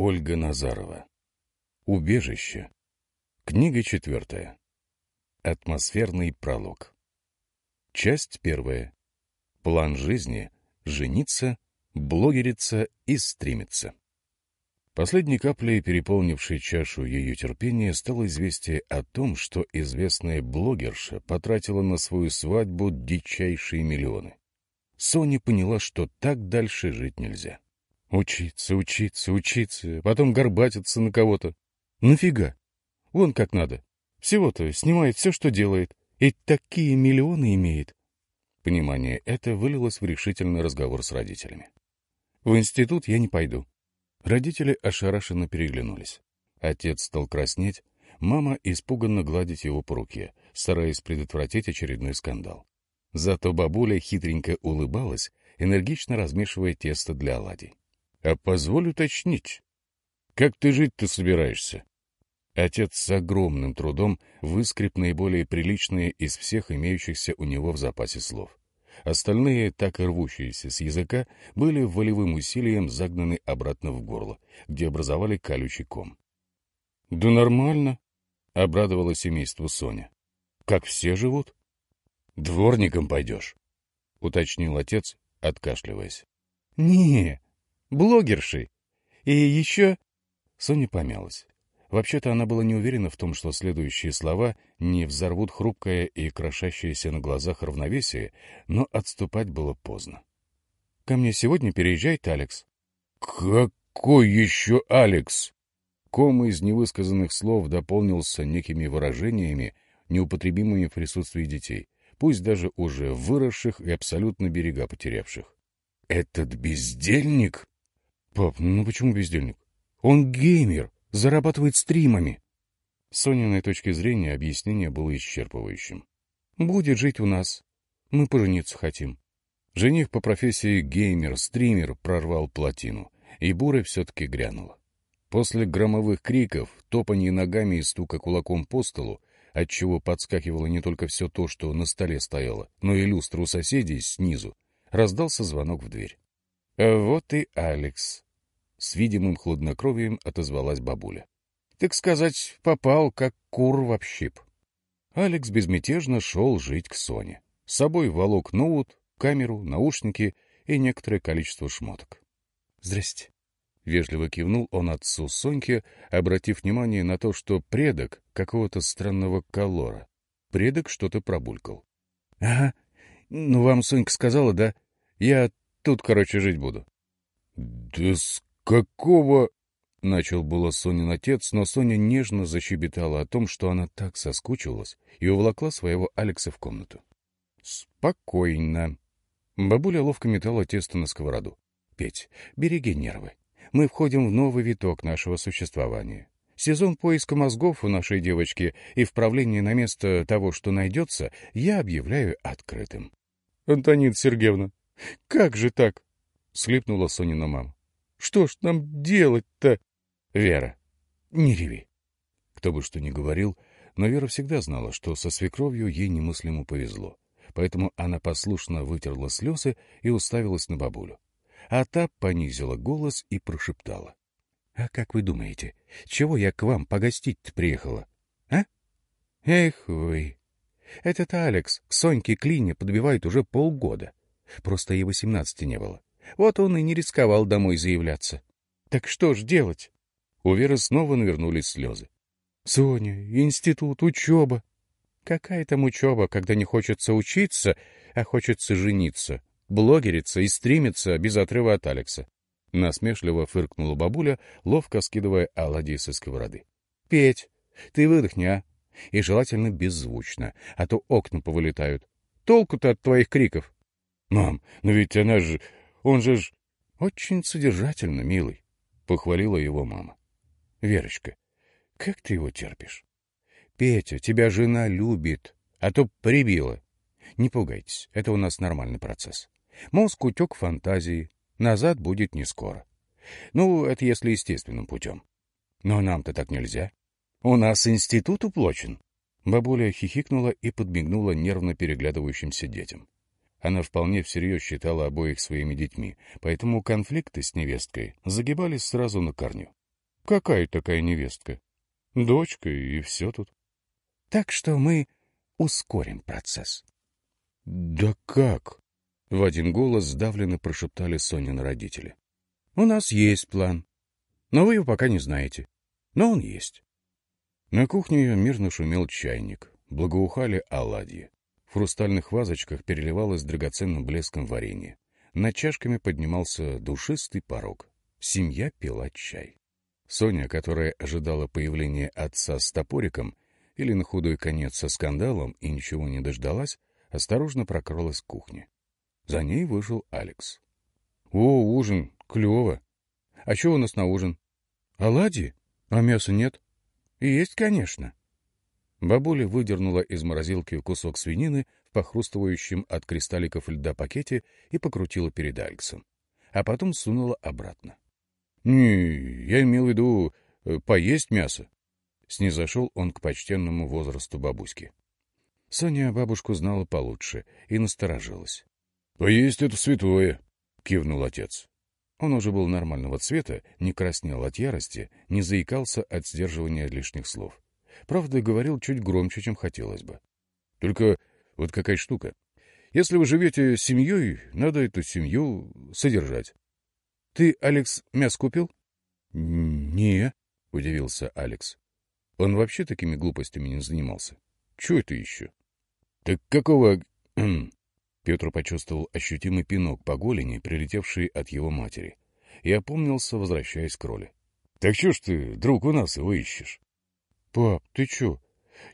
Ольга Назарова. Убежище. Книга четвертая. Атмосферный пролог. Часть первая. План жизни. Жениться, блогериться и стримиться. Последней каплей, переполнившей чашу ее терпения, стало известие о том, что известная блогерша потратила на свою свадьбу дичайшие миллионы. Соня поняла, что так дальше жить нельзя. Учиться, учиться, учиться, потом горбатиться на кого-то. Нафига? Вон как надо. Всего-то снимает все, что делает. И такие миллионы имеет. Понимание это вылилось в решительный разговор с родителями. В институт я не пойду. Родители ошарашенно переглянулись. Отец стал краснеть, мама испуганно гладить его по руке, стараясь предотвратить очередной скандал. Зато бабуля хитренько улыбалась, энергично размешивая тесто для оладий. А позволь уточнить, как ты жить-то собираешься? Отец с огромным трудом выскреб наиболее приличные из всех имеющихся у него в запасе слов. Остальные, так и рвущиеся с языка, были волевым усилием загнаны обратно в горло, где образовали колючий ком. — Да нормально, — обрадовало семейство Соня. — Как все живут? — Дворником пойдешь, — уточнил отец, откашливаясь. — Не, Блогерши. И еще...» Соня помялась. Вообще-то она была не уверена в том, что следующие слова не взорвут хрупкое и крошащееся на глазах равновесие, но отступать было поздно. «Ко мне сегодня переезжает Алекс». «Какой еще Алекс?» Ком из невысказанных слов дополнился некими выражениями, неупотребимыми в присутствии детей, пусть даже уже выросших и абсолютно берега потерявших. «Этот бездельник?» Пап, ну почему бездельник? Он геймер, зарабатывает стримами. С Сониной точки зрения объяснение было исчерпывающим. Будет жить у нас. Мы пожениться хотим. Жених по профессии геймер-стример прорвал плотину, и буря все-таки грянула. После громовых криков, топанья ногами и стука кулаком по столу, отчего подскакивало не только все то, что на столе стояло, но и люстру соседей снизу, раздался звонок в дверь. А вот и Алекс. С видимым хладнокровием отозвалась бабуля. Так сказать, попал, как кур в общип. Алекс безмятежно шел жить к Соне. С собой волок ноут, камеру, наушники и некоторое количество шмоток. «Здрасте». Вежливо кивнул он отцу Соньке, обратив внимание на то, что предок какого-то странного колора. Предок что-то пробулькал. — Ага. Ну, вам Сонька сказала, да? Я Тут, короче, жить буду. — Да с какого... — начал было Сонин отец, но Соня нежно защебетала о том, что она так соскучилась, и уволокла своего Алекса в комнату. — Спокойно. Бабуля ловко метала тесто на сковороду. — Петь, береги нервы. Мы входим в новый виток нашего существования. Сезон поиска мозгов у нашей девочки и вправления на место того, что найдется, я объявляю открытым. — Антонина Сергеевна, — Как же так? — слипнула Сонина мама. — Что ж нам делать-то? — Вера, не реви. Кто бы что ни говорил, но Вера всегда знала, что со свекровью ей немыслимо повезло. Поэтому она послушно вытерла слезы и уставилась на бабулю. А та понизила голос и прошептала. — А как вы думаете, чего я к вам погостить приехала? А? Эх вы! Этот Алекс к Соньке Клине подбивает уже полгода. Просто ей восемнадцати не было. Вот он и не рисковал домой заявляться. Так что ж делать? У Веры снова навернулись слезы. Соня, институт, учеба. Какая там учеба, когда не хочется учиться, а хочется жениться, блогериться и стримиться без отрыва от Алекса? Насмешливо фыркнула бабуля, ловко скидывая оладьи со сковороды. — Петь, ты выдохни, а? И желательно беззвучно, а то окна повылетают. Толку-то от твоих криков. «Мам, но ведь она же... Он же ж...» «Очень содержательно, милый», — похвалила его мама. «Верочка, как ты его терпишь? Петя, тебя жена любит, а то прибила. Не пугайтесь, это у нас нормальный процесс. Мозг утек фантазии, назад будет не скоро. Ну, это если естественным путем. Но нам-то так нельзя. У нас институт уплочен». Бабуля хихикнула и подмигнула нервно переглядывающимся детям. Она вполне всерьез считала обоих своими детьми, поэтому конфликты с невесткой загибались сразу на корню. Какая такая невестка? Дочка и все тут. Так что мы ускорим процесс. — Да как? — в один голос сдавленно прошептали Сонины родители. — У нас есть план. Но вы его пока не знаете. Но он есть. На кухне мирно шумел чайник, благоухали оладьи. В хрустальных вазочках переливалось драгоценным блеском варенье. Над чашками поднимался душистый порог. Семья пила чай. Соня, которая ожидала появления отца с топориком или на худой конец со скандалом и ничего не дождалась, осторожно прокралась к кухне. За ней вышел Алекс. — О, ужин! Клево! А что у нас на ужин? Оладьи? А мяса нет? — Есть, конечно. Бабуля выдернула из морозилки кусок свинины в похрустывающем от кристалликов льда пакете и покрутила перед Алексом, а потом сунула обратно. — Не, я имел в виду э, поесть мясо. Снизошел он к почтенному возрасту бабуськи. Соня бабушку знала получше и насторожилась. — Поесть это святое, — кивнул отец. Он уже был нормального цвета, не краснел от ярости, не заикался от сдерживания лишних слов. Правда, говорил чуть громче, чем хотелось бы. Только вот какая штука. Если вы живете с семьей, надо эту семью содержать. Ты, Алекс, мяс купил? — Не, — удивился Алекс. Он вообще такими глупостями не занимался. Чего это еще? — Так какого... Петр почувствовал ощутимый пинок по голени, прилетевший от его матери, и опомнился, возвращаясь к роли. — Так что ж ты, друг, у нас его ищешь? — Пап, ты чё?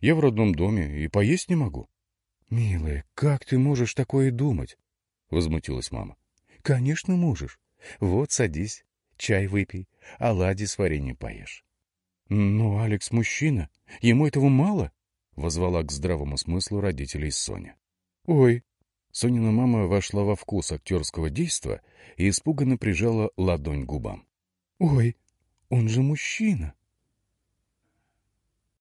Я в родном доме и поесть не могу. — Милая, как ты можешь такое думать? — возмутилась мама. — Конечно, можешь. Вот, садись, чай выпей, оладьи с вареньем поешь. — Но Алекс мужчина, ему этого мало? — возвала к здравому смыслу родителей Соня. — Ой. Сонина мама вошла во вкус актерского действа и испуганно прижала ладонь к губам. — Ой, он же мужчина.